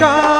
बेटा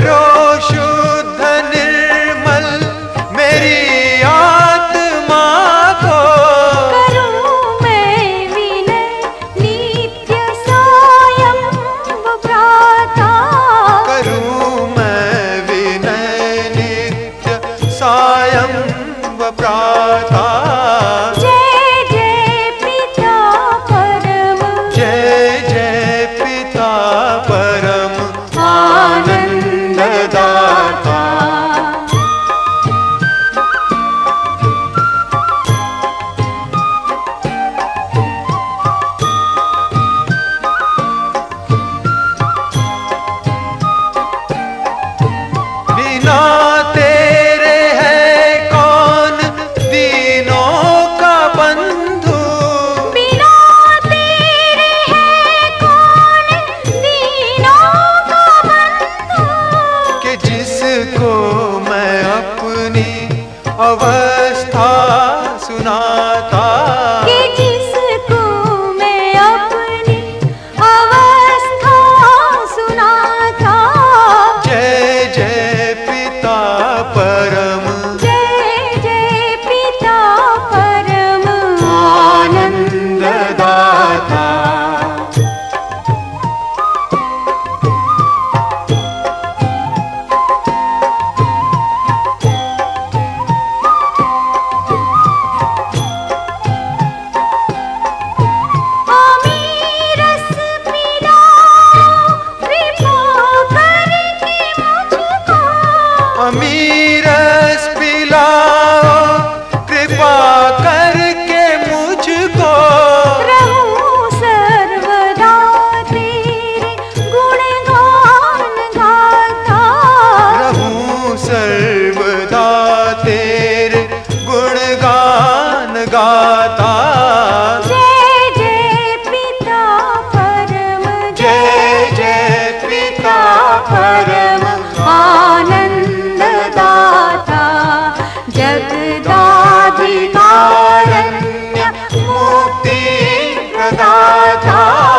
lloró. আমি दाता